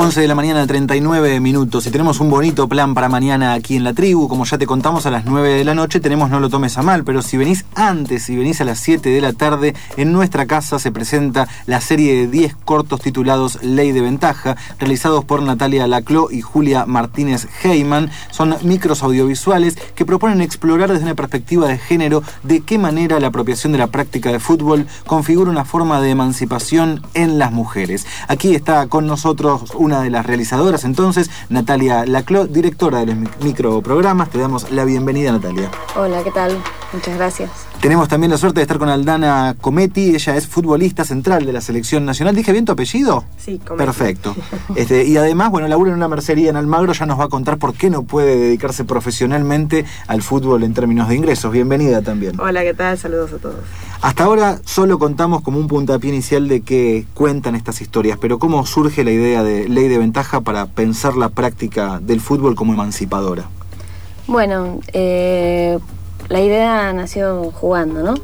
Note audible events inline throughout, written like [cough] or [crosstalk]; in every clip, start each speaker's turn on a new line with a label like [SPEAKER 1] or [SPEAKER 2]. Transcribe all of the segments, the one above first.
[SPEAKER 1] 11 de la mañana, 39 minutos. Y tenemos un bonito plan para mañana aquí en la tribu. Como ya te contamos, a las 9 de la noche tenemos No lo tomes a mal. Pero si venís antes, si venís a las 7 de la tarde, en nuestra casa se presenta la serie de 10 cortos titulados Ley de Ventaja, realizados por Natalia Laclo y Julia Martínez Heyman. Son micros audiovisuales que proponen explorar desde una perspectiva de género de qué manera la apropiación de la práctica de fútbol configura una forma de emancipación en las mujeres. Aquí está con nosotros una de las realizadoras entonces, Natalia Laclo, directora de los microprogramas. Te damos la bienvenida, Natalia.
[SPEAKER 2] Hola, ¿qué tal? Muchas gracias.
[SPEAKER 1] Tenemos también la suerte de estar con Aldana Cometi, ella es futbolista central de la selección nacional. ¿Dije bien tu apellido?
[SPEAKER 2] Sí, Cometi.
[SPEAKER 1] Perfecto. [laughs] Este, y además, bueno, labura en una mercería en Almagro, ya nos va a contar por qué no puede dedicarse profesionalmente al fútbol en términos de ingresos. Bienvenida también.
[SPEAKER 3] Hola, ¿qué tal? Saludos a todos.
[SPEAKER 1] Hasta ahora solo contamos como un puntapié inicial de qué cuentan estas historias, pero ¿cómo surge la idea de ley de ventaja para pensar la práctica del fútbol como emancipadora?
[SPEAKER 2] Bueno, eh, la idea nació jugando, ¿no?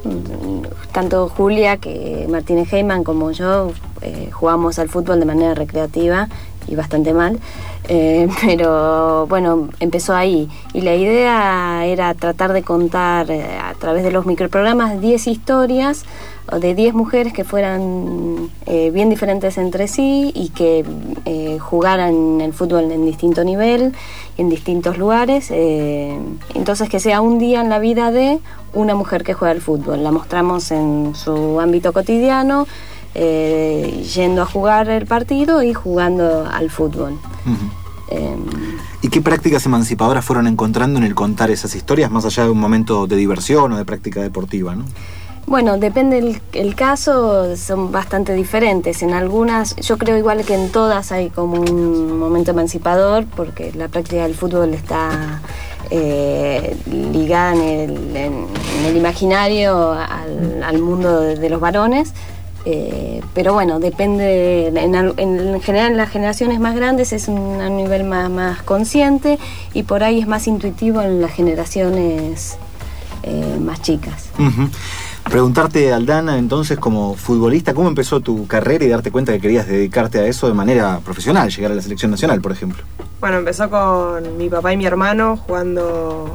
[SPEAKER 2] Tanto Julia, que Martínez Heyman, como yo eh, jugamos al fútbol de manera recreativa y bastante mal. Eh, [laughs] pero bueno, empezó ahí. Y la idea era tratar de contar eh, a través de los microprogramas 10 historias de 10 mujeres que fueran bien diferentes entre sí y que jugaran el fútbol en distinto nivel, en distintos lugares. entonces que sea un día en la vida de una mujer que juega al fútbol. La mostramos en su ámbito cotidiano eh, yendo a jugar el partido y jugando al fútbol.
[SPEAKER 1] Em, ¿Y qué prácticas emancipadoras fueron encontrando en el contar esas historias, más allá de un momento de diversión o de práctica deportiva? ¿no?
[SPEAKER 2] Bueno, depende el, caso, son bastante diferentes. En algunas, yo creo igual que en todas hay como un momento emancipador, porque la práctica del fútbol está eh, ligada en el, imaginario al, mundo de los varones. Eh, pero bueno, depende, en, general en las generaciones más grandes es un, a nivel más, más consciente y por ahí es más intuitivo en las generaciones eh, más chicas.
[SPEAKER 1] Preguntarte, Aldana, entonces como futbolista, ¿cómo empezó tu carrera y darte cuenta que querías dedicarte a eso de manera profesional, llegar a la selección nacional, por ejemplo?
[SPEAKER 3] Bueno, empezó con mi papá y mi hermano jugando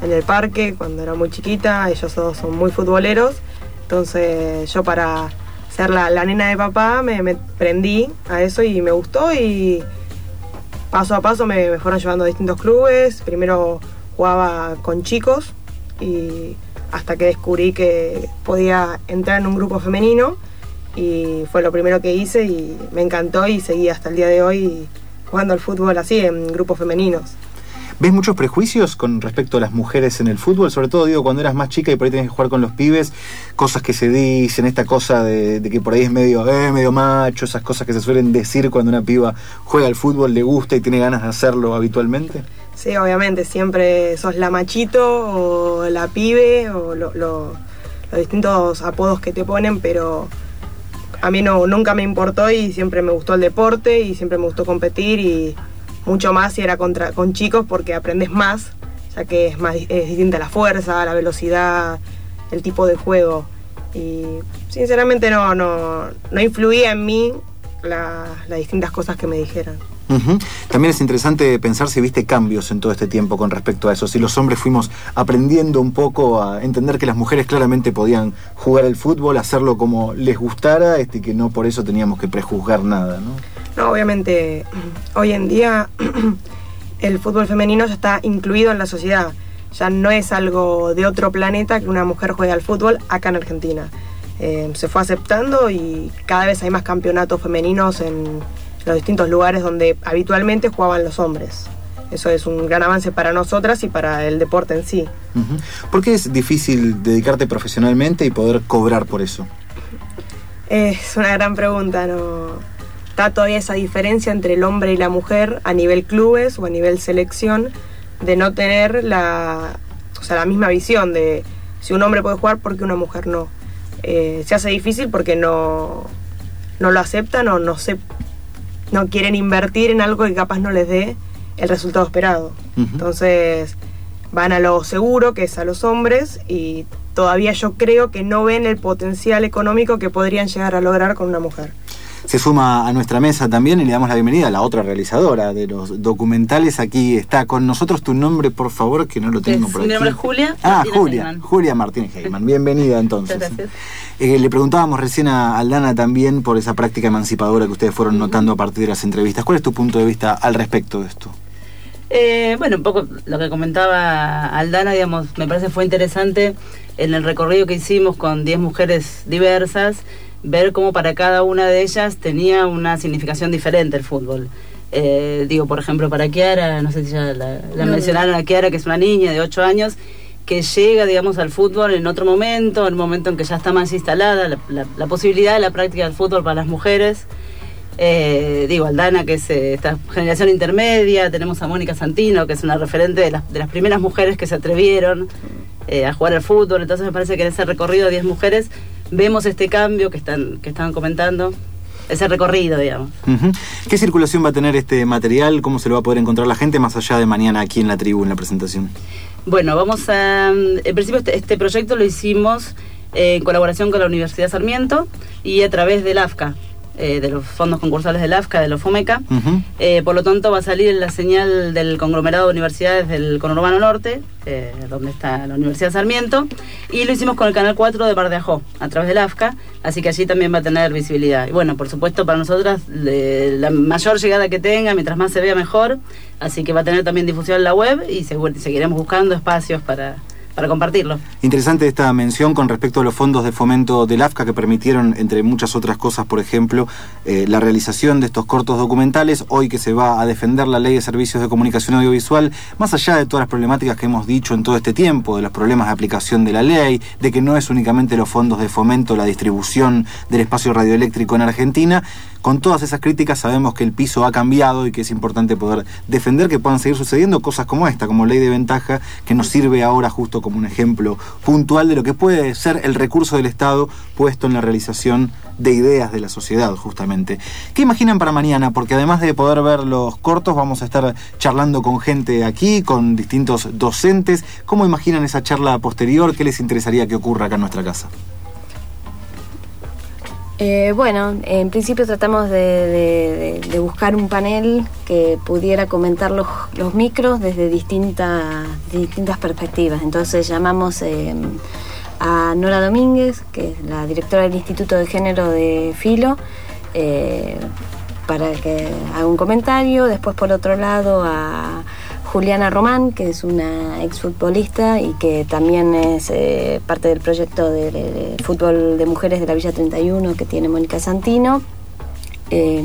[SPEAKER 3] en el parque cuando era muy chiquita, ellos todos son muy futboleros, entonces yo para ser la, nena de papá, me, prendí a eso y me gustó y paso a paso me, fueron llevando a distintos clubes. Primero jugaba con chicos y hasta que descubrí que podía entrar en un grupo femenino y fue lo primero que hice y me encantó y seguí hasta el día de hoy jugando al fútbol así en grupos femeninos.
[SPEAKER 1] ¿Ves muchos prejuicios con respecto a las mujeres en el fútbol? Sobre todo, digo, cuando eras más chica y por ahí tenías que jugar con los pibes, cosas que se dicen, esta cosa de, que por ahí es medio, eh, medio macho, esas cosas que se suelen decir cuando una piba juega al fútbol, le gusta y tiene ganas de hacerlo habitualmente.
[SPEAKER 3] Sí, obviamente, siempre sos la machito o la pibe o los distintos apodos que te ponen, pero a mí no, nunca me importó y siempre me gustó el deporte y siempre me gustó competir y mucho más si era contra, con chicos porque aprendes más, ya que es más es distinta la fuerza, la velocidad, el tipo de juego. Y sinceramente no, no, no influía en mí las distintas cosas que me dijeran.
[SPEAKER 1] También es interesante pensar si viste cambios en todo este tiempo con respecto a eso, si los hombres fuimos aprendiendo un poco a entender que las mujeres claramente podían jugar el fútbol, hacerlo como les gustara, este, que no por eso teníamos que prejuzgar nada, ¿no?
[SPEAKER 3] No, obviamente, hoy en día [clears throat] el fútbol femenino ya está incluido en la sociedad. Ya no es algo de otro planeta que una mujer juegue al fútbol acá en Argentina. Eh, se fue aceptando y cada vez hay más campeonatos femeninos en los distintos lugares donde habitualmente jugaban los hombres. Eso es un gran avance para nosotras y para el deporte en sí.
[SPEAKER 1] ¿Por qué es difícil dedicarte profesionalmente y poder cobrar por eso?
[SPEAKER 3] Es una gran pregunta, ¿no? Está todavía esa diferencia entre el hombre y la mujer a nivel clubes o a nivel selección de no tener la, o sea, la misma visión de si un hombre puede jugar, porque una mujer no? Eh, se hace difícil porque no, no lo aceptan o no, se, no quieren invertir en algo que capaz no les dé el resultado esperado. Entonces van a lo seguro, que es a los hombres, y todavía yo creo que no ven el potencial económico que podrían llegar a lograr con una mujer.
[SPEAKER 1] Se suma a nuestra mesa también y le damos la bienvenida a la otra realizadora de los documentales. Aquí está con nosotros tu nombre, por favor, que no lo tengo por aquí.
[SPEAKER 4] Mi nombre es Julia.
[SPEAKER 1] Ah, Julia,
[SPEAKER 4] Heyman.
[SPEAKER 1] Julia Martínez Heyman. Bienvenida entonces.
[SPEAKER 4] Muchas gracias.
[SPEAKER 1] Eh, le preguntábamos recién a Aldana también por esa práctica emancipadora que ustedes fueron notando a partir de las entrevistas. ¿Cuál es tu punto de vista al respecto de esto?
[SPEAKER 4] Eh, bueno, un poco lo que comentaba Aldana, digamos, me parece fue interesante en el recorrido que hicimos con 10 mujeres diversas, ver cómo para cada una de ellas tenía una significación diferente el fútbol. Eh, digo, por ejemplo, para Kiara, no sé si ya la, la
[SPEAKER 2] No,
[SPEAKER 4] mencionaron a Kiara, que es una niña de 8 años, que llega, digamos, al fútbol en otro momento, en un momento en que ya está más instalada la, la- la posibilidad de la práctica del fútbol para las mujeres. Eh, digo, Aldana, que es eh, esta generación intermedia, tenemos a Mónica Santino, que es una referente de las, de las primeras mujeres que se atrevieron eh, a jugar al fútbol, entonces me parece que en ese recorrido de 10 mujeres vemos este cambio que están que estaban comentando, ese recorrido, digamos.
[SPEAKER 1] ¿Qué circulación va a tener este material? ¿Cómo se lo va a poder encontrar la gente más allá de mañana aquí en la tribu, en la presentación?
[SPEAKER 4] Bueno, vamos a. En principio, este, este proyecto lo hicimos eh, en colaboración con la Universidad Sarmiento y a través del AFCA, eh, de los fondos concursales del AFCA, de los FOMECA. Eh, por lo tanto, va a salir la señal del conglomerado de universidades del Conurbano Norte, eh, donde está la Universidad Sarmiento, y lo hicimos con el Canal 4 de Bar de Ajó, a través del AFCA, así que allí también va a tener visibilidad. Y bueno, por supuesto, para nosotras, la mayor llegada que tenga, mientras más se vea mejor, así que va a tener también difusión en la web y seguiremos buscando espacios para, para compartirlo.
[SPEAKER 1] Interesante esta mención con respecto a los fondos de fomento del AFCA que permitieron, entre muchas otras cosas, por ejemplo, eh, la realización de estos cortos documentales. Hoy que se va a defender la ley de servicios de comunicación audiovisual, más allá de todas las problemáticas que hemos dicho en todo este tiempo, de los problemas de aplicación de la ley, de que no es únicamente los fondos de fomento, la distribución del espacio radioeléctrico en Argentina, con todas esas críticas sabemos que el piso ha cambiado y que es importante poder defender que puedan seguir sucediendo cosas como esta, como ley de ventaja, que nos sirve ahora justo como un ejemplo puntual de lo que puede ser el recurso del Estado puesto en la realización de ideas de la sociedad, justamente. ¿Qué imaginan para mañana? Porque además de poder ver los cortos, vamos a estar charlando con gente aquí, con distintos docentes. ¿Cómo imaginan esa charla posterior? ¿Qué les interesaría que ocurra acá en nuestra casa?
[SPEAKER 2] Eh, bueno, en principio tratamos de, buscar un panel que pudiera comentar los, micros desde distintas, distintas perspectivas. Entonces llamamos eh, a Nora Domínguez, que es la directora del Instituto de Género de Filo, eh, para que haga un comentario. Después, por otro lado, a Juliana Román, que es una exfutbolista y que también es eh, parte del proyecto de, de- de fútbol de mujeres de la Villa 31 que tiene Mónica Santino. Eh,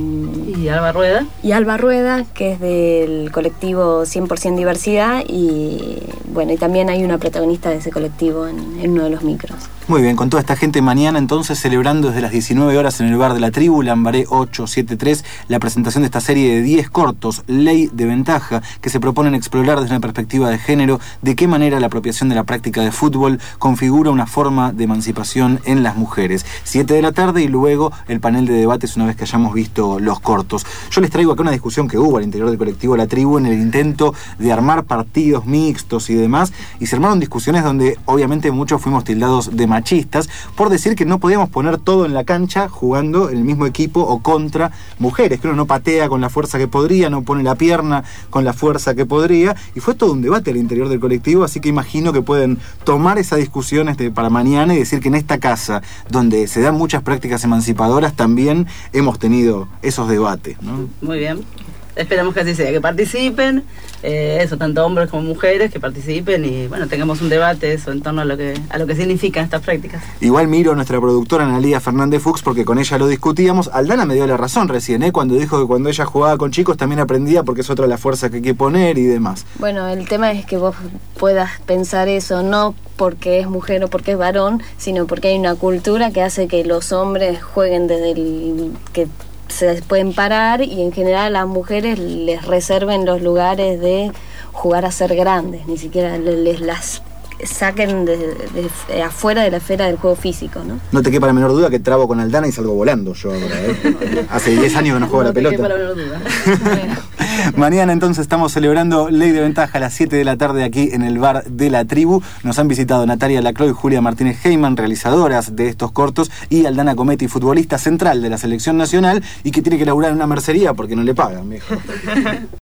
[SPEAKER 4] Y Alba Rueda.
[SPEAKER 2] y Alba Rueda, que es del colectivo 100% Diversidad, y bueno, y también hay una protagonista de ese colectivo en, en uno de los micros.
[SPEAKER 1] Muy bien, con toda esta gente mañana entonces celebrando desde las 19 horas en el bar de la tribu, Lambaré 873, la presentación de esta serie de 10 cortos, Ley de Ventaja, que se proponen explorar desde una perspectiva de género de qué manera la apropiación de la práctica de fútbol configura una forma de emancipación en las mujeres. 7 de la tarde y luego el panel de debates una vez que hayamos visto los cortos. Yo les traigo acá una discusión que hubo al interior del colectivo La Tribu en el intento de armar partidos mixtos y demás, y se armaron discusiones donde obviamente muchos fuimos tildados de machistas por decir que no podíamos poner todo en la cancha jugando en el mismo equipo o contra mujeres, que uno no patea con la fuerza que podría, no pone la pierna con la fuerza que podría, y fue todo un debate al interior del colectivo, así que imagino que pueden tomar esa discusión este, para mañana y decir que en esta casa, donde se dan muchas prácticas emancipadoras, también hemos tenido esos debates.
[SPEAKER 4] Muy bien. Esperamos que así sea, que participen, eh, eso, tanto hombres como mujeres, que participen y bueno, tengamos un debate eso en torno a lo que, a lo que significan estas prácticas.
[SPEAKER 1] Igual miro a nuestra productora Analia Fernández Fuchs porque con ella lo discutíamos. Aldana me dio la razón recién, ¿eh? cuando dijo que cuando ella jugaba con chicos también aprendía porque es otra la fuerza que hay que poner y demás.
[SPEAKER 2] Bueno, el tema es que vos puedas pensar eso, no porque es mujer o porque es varón, sino porque hay una cultura que hace que los hombres jueguen desde el que se pueden parar y en general a las mujeres les reserven los lugares de jugar a ser grandes, ni siquiera le- les las saquen de, de afuera de la esfera del juego físico, ¿no?
[SPEAKER 1] No te quepa la menor duda que trabo con Aldana y salgo volando yo ahora. ¿eh? [laughs] Hace 10 años que no juego a la
[SPEAKER 4] No te quepa
[SPEAKER 1] pelota.
[SPEAKER 4] la menor duda. [laughs]
[SPEAKER 1] Mañana entonces estamos celebrando Ley de Ventaja a las 7 de la tarde aquí en el bar de la tribu. Nos han visitado Natalia Lacroix y Julia Martínez Heyman, realizadoras de estos cortos, y Aldana Cometti, futbolista central de la selección nacional y que tiene que laburar en una mercería porque no le pagan, viejo. [laughs]